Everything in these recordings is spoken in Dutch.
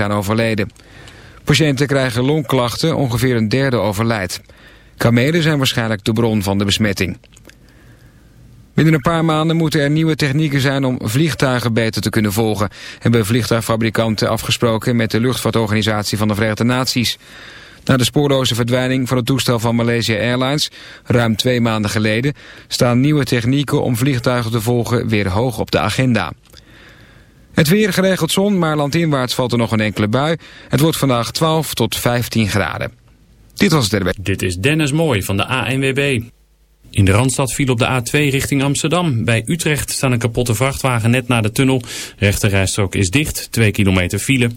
aan overleden. Patiënten krijgen longklachten, ongeveer een derde overlijdt. Kamelen zijn waarschijnlijk de bron van de besmetting. Binnen een paar maanden moeten er nieuwe technieken zijn om vliegtuigen beter te kunnen volgen, hebben vliegtuigfabrikanten afgesproken met de luchtvaartorganisatie van de Verenigde Naties. Na de spoorloze verdwijning van het toestel van Malaysia Airlines, ruim twee maanden geleden, staan nieuwe technieken om vliegtuigen te volgen weer hoog op de agenda. Het weer geregeld zon, maar landinwaarts valt er nog een enkele bui. Het wordt vandaag 12 tot 15 graden. Dit was het Dit is Dennis Mooi van de ANWB. In de Randstad viel op de A2 richting Amsterdam. Bij Utrecht staan een kapotte vrachtwagen net na de tunnel. Rechterrijstrook is dicht, 2 kilometer file.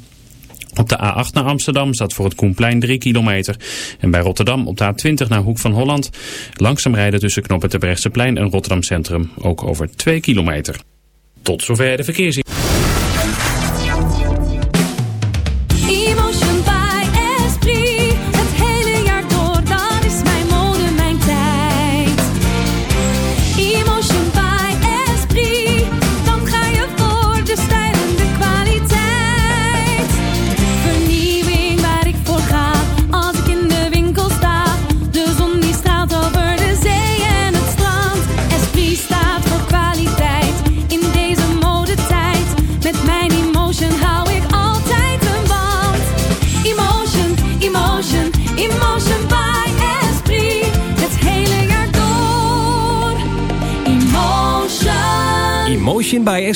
Op de A8 naar Amsterdam staat voor het Koenplein 3 kilometer. En bij Rotterdam op de A20 naar Hoek van Holland. Langzaam rijden tussen knoppen Terbrechtseplein en Rotterdam Centrum. Ook over 2 kilometer. Tot zover de verkeersin.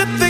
the thing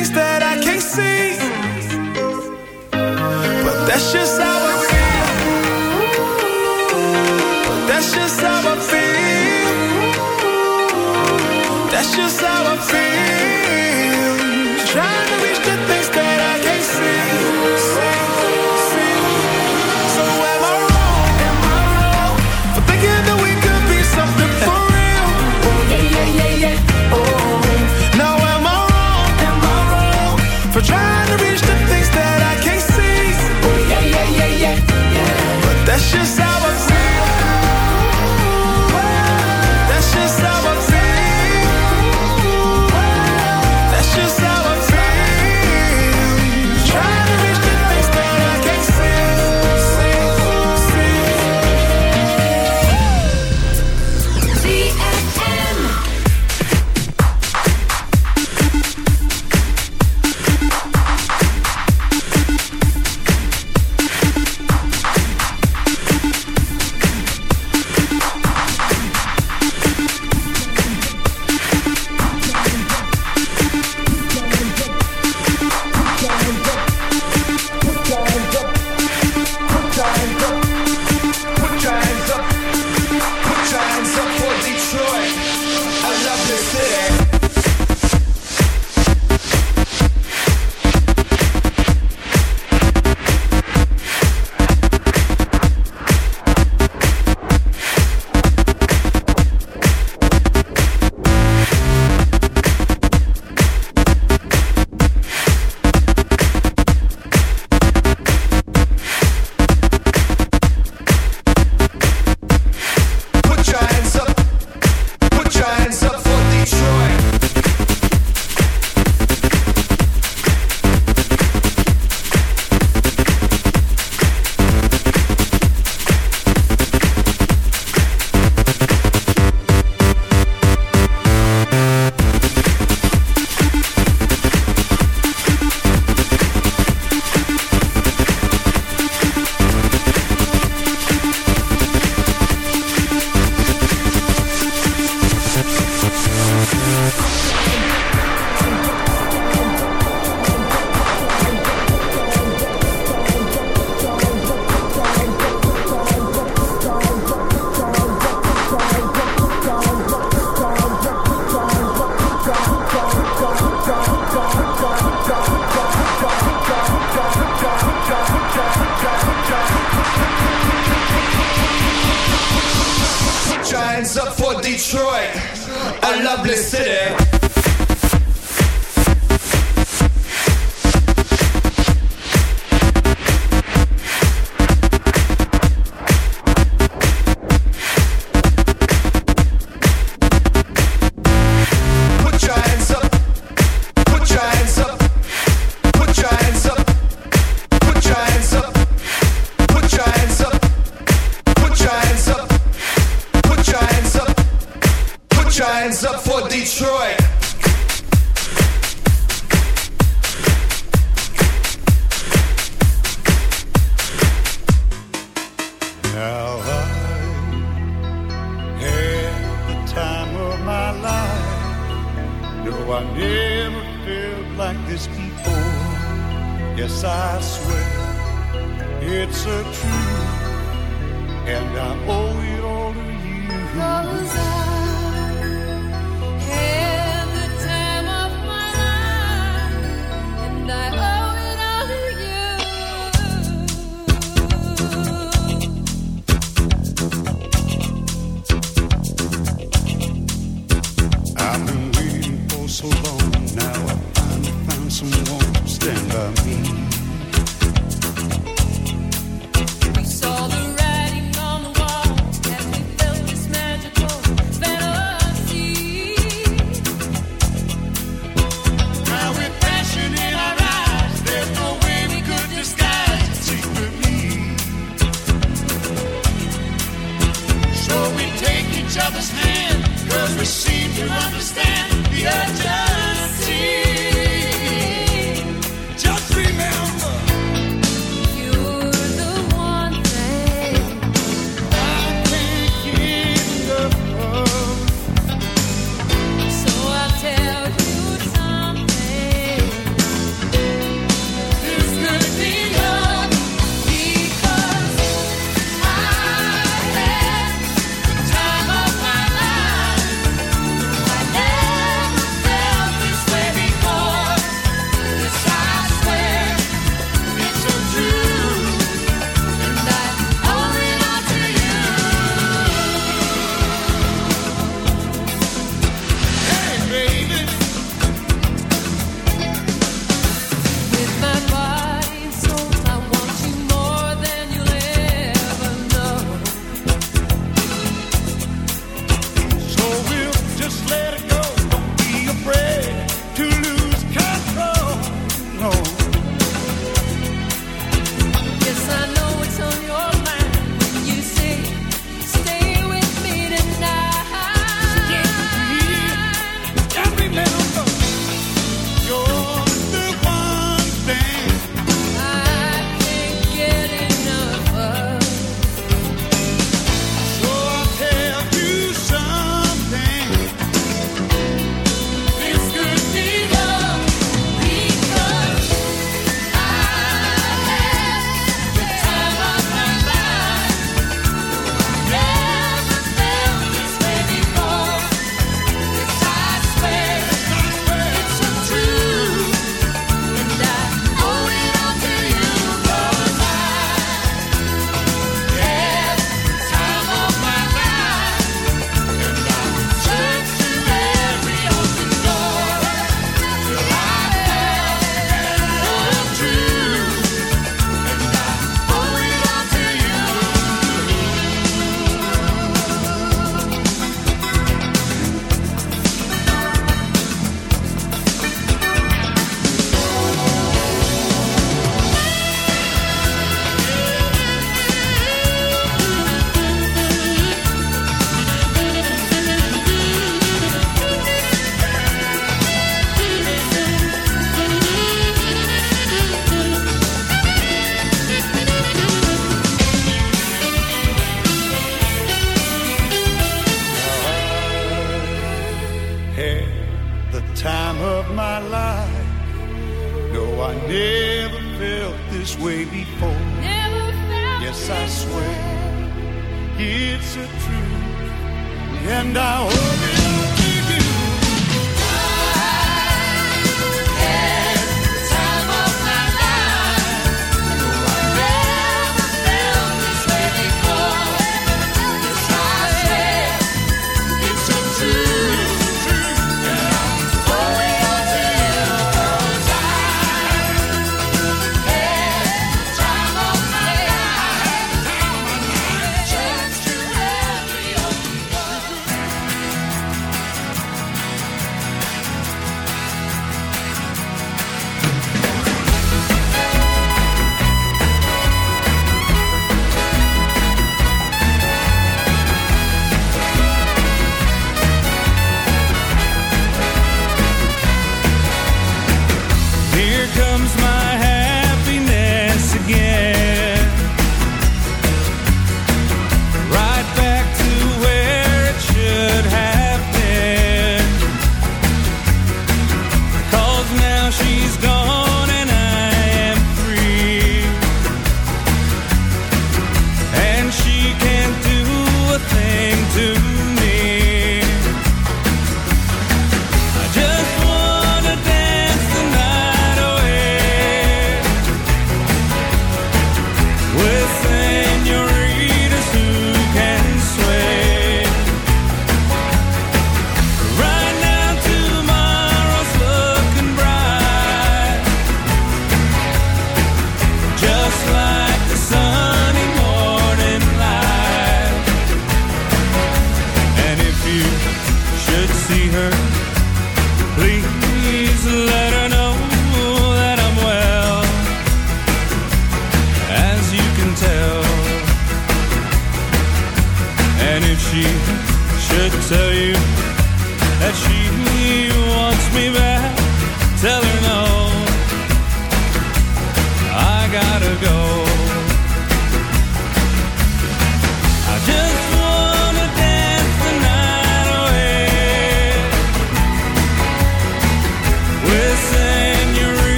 hands up for Detroit.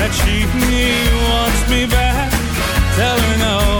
that she wants me back. Tell her no.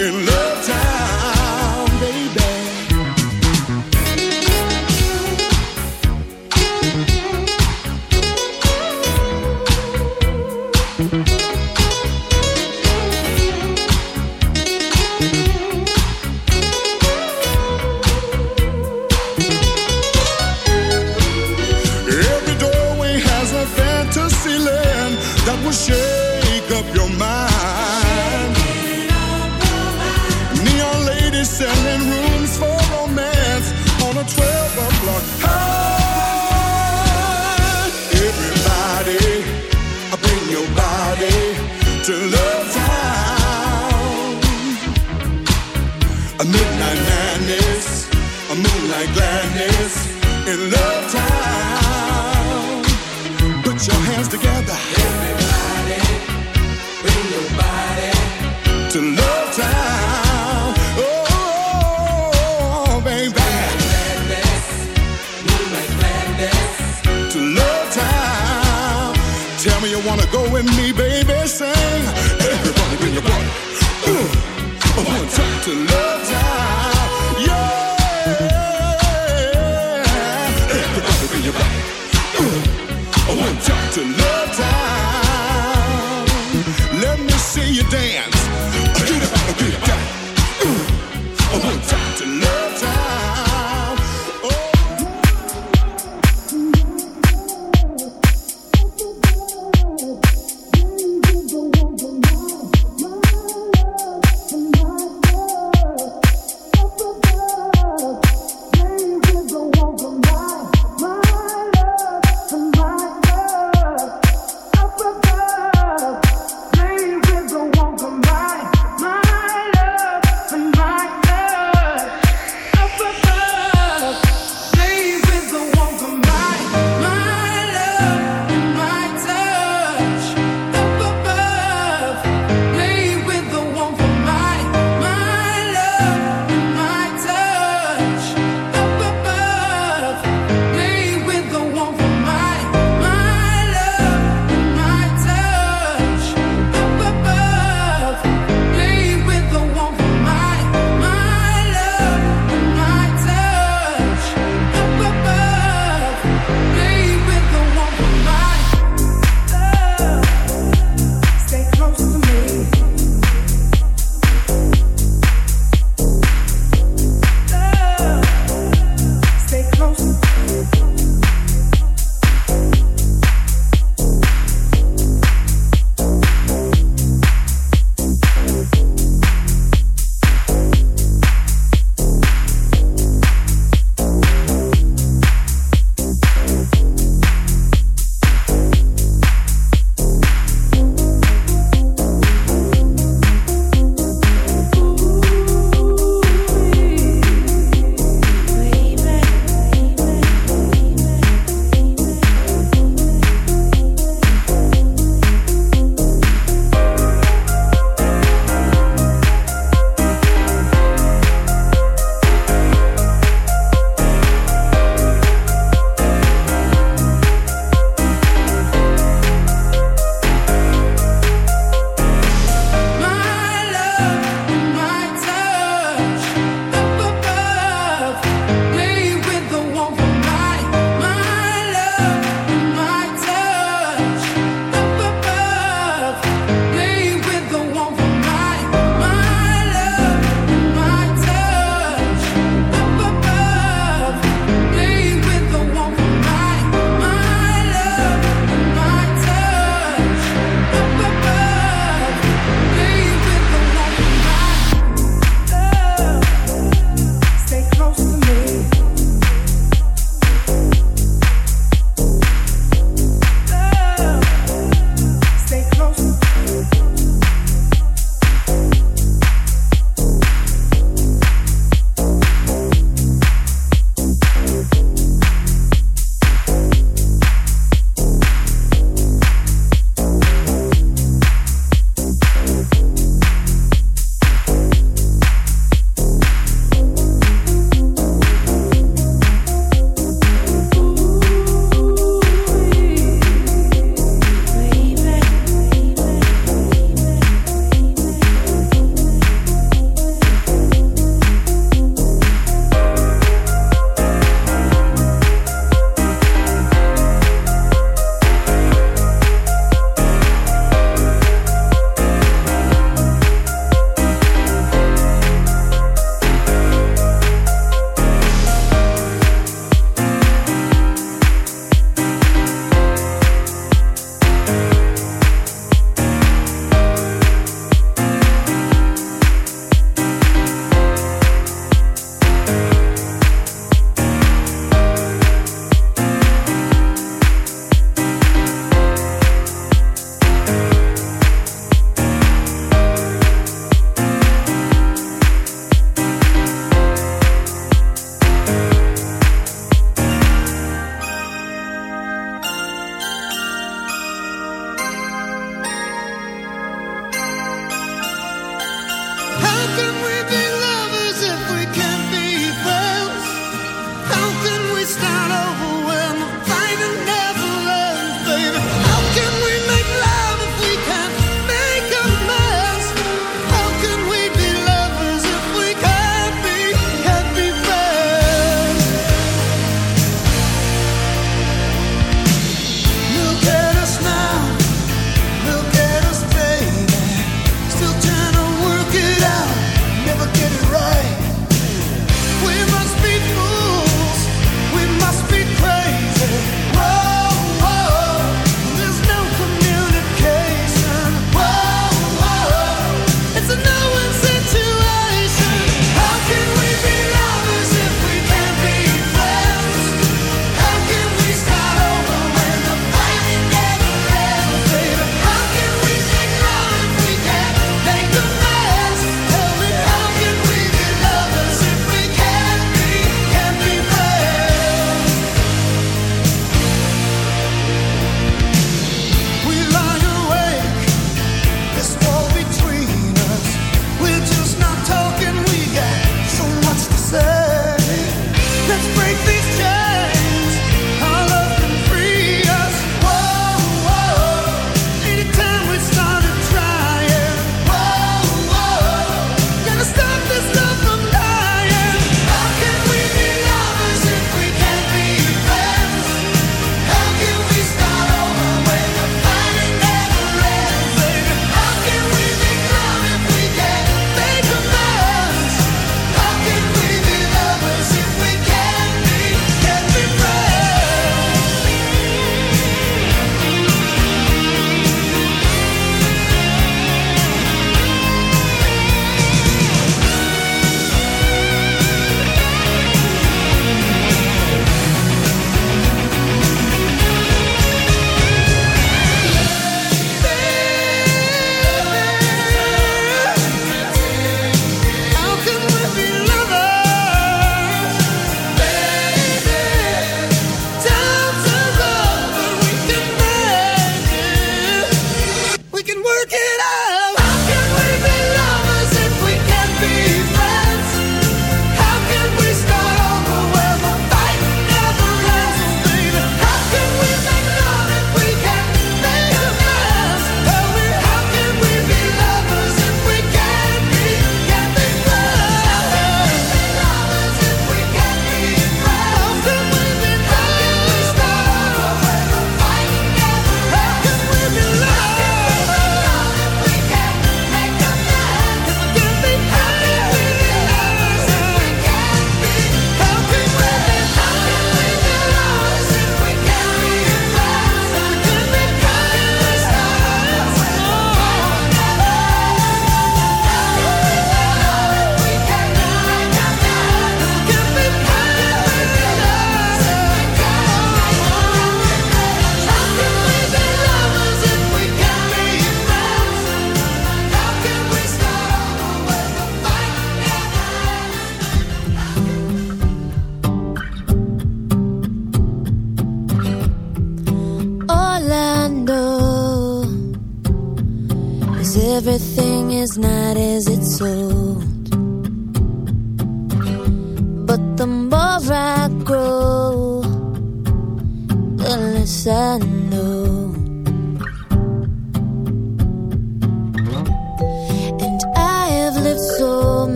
in Love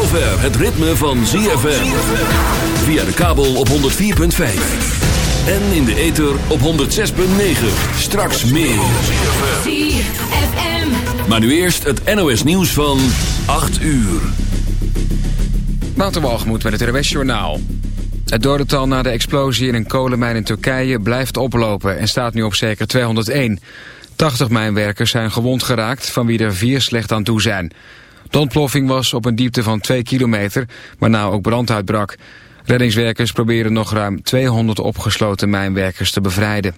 het ritme van ZFM. Via de kabel op 104.5. En in de ether op 106.9. Straks meer. Maar nu eerst het NOS nieuws van 8 uur. Waterwalgemoed met het RWS Journaal. Het dodental na de explosie in een kolenmijn in Turkije blijft oplopen en staat nu op zeker 201. 80 mijnwerkers zijn gewond geraakt, van wie er vier slecht aan toe zijn. De ontploffing was op een diepte van 2 kilometer, waarna ook brand uitbrak. Reddingswerkers proberen nog ruim 200 opgesloten mijnwerkers te bevrijden.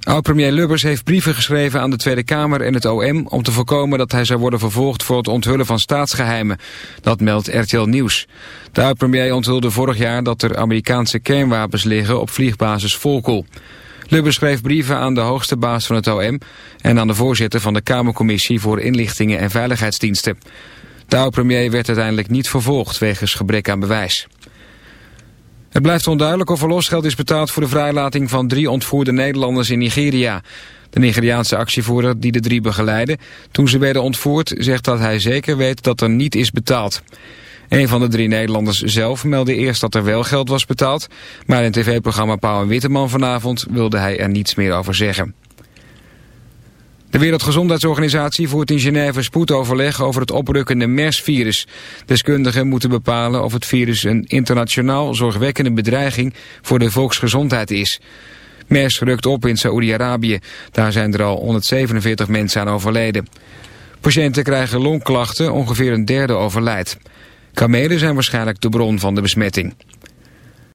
Oud-premier Lubbers heeft brieven geschreven aan de Tweede Kamer en het OM... om te voorkomen dat hij zou worden vervolgd voor het onthullen van staatsgeheimen. Dat meldt RTL Nieuws. De oud-premier onthulde vorig jaar dat er Amerikaanse kernwapens liggen op vliegbasis Volkel. Lubbers schreef brieven aan de hoogste baas van het OM... en aan de voorzitter van de Kamercommissie voor Inlichtingen en Veiligheidsdiensten. De oud-premier werd uiteindelijk niet vervolgd wegens gebrek aan bewijs. Het blijft onduidelijk of er losgeld is betaald voor de vrijlating van drie ontvoerde Nederlanders in Nigeria. De Nigeriaanse actievoerder die de drie begeleidde toen ze werden ontvoerd zegt dat hij zeker weet dat er niet is betaald. Een van de drie Nederlanders zelf meldde eerst dat er wel geld was betaald, maar in tv-programma Pauw en Witteman vanavond wilde hij er niets meer over zeggen. De Wereldgezondheidsorganisatie voert in Genève spoedoverleg over het oprukkende MERS-virus. Deskundigen moeten bepalen of het virus een internationaal zorgwekkende bedreiging voor de volksgezondheid is. MERS rukt op in Saoedi-Arabië. Daar zijn er al 147 mensen aan overleden. Patiënten krijgen longklachten, ongeveer een derde overlijdt. Kamelen zijn waarschijnlijk de bron van de besmetting.